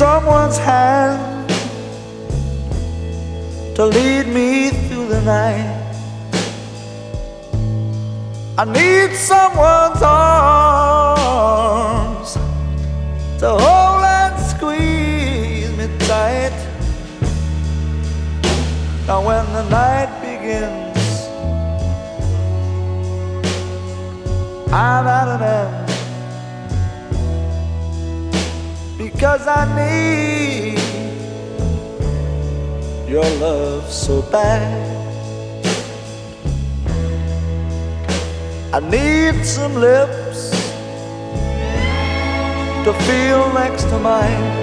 someone's hand to lead me through the night. I need someone's arms to hold and squeeze me tight. Now, when the night begins, I'm at an end because I need your love so bad. I need some lips to feel next to mine.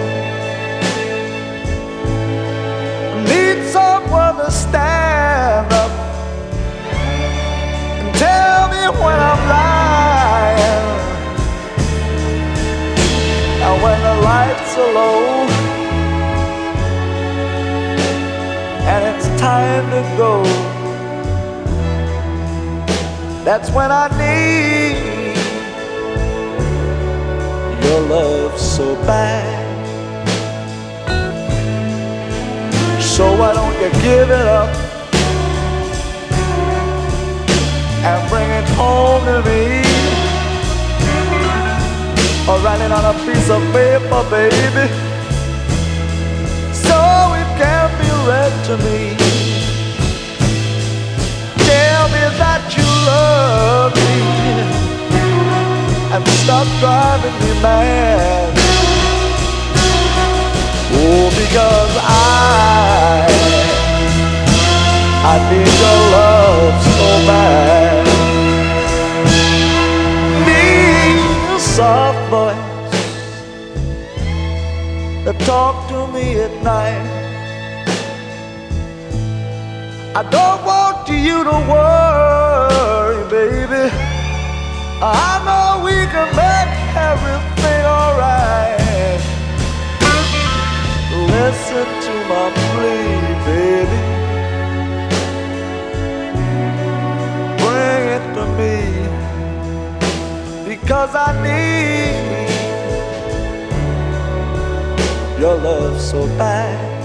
Lights are low and it's time to go. That's when I need your love so bad. So why don't you give it up and bring it home to me? It on a piece of paper, baby, so it can be read to me. Tell me that you love me and stop driving me mad. Oh, because I, I need soft voice that talk to me at night. I don't want you to worry, baby. I know we can make everything alright. Listen to my plea, baby. Because I need your love so bad.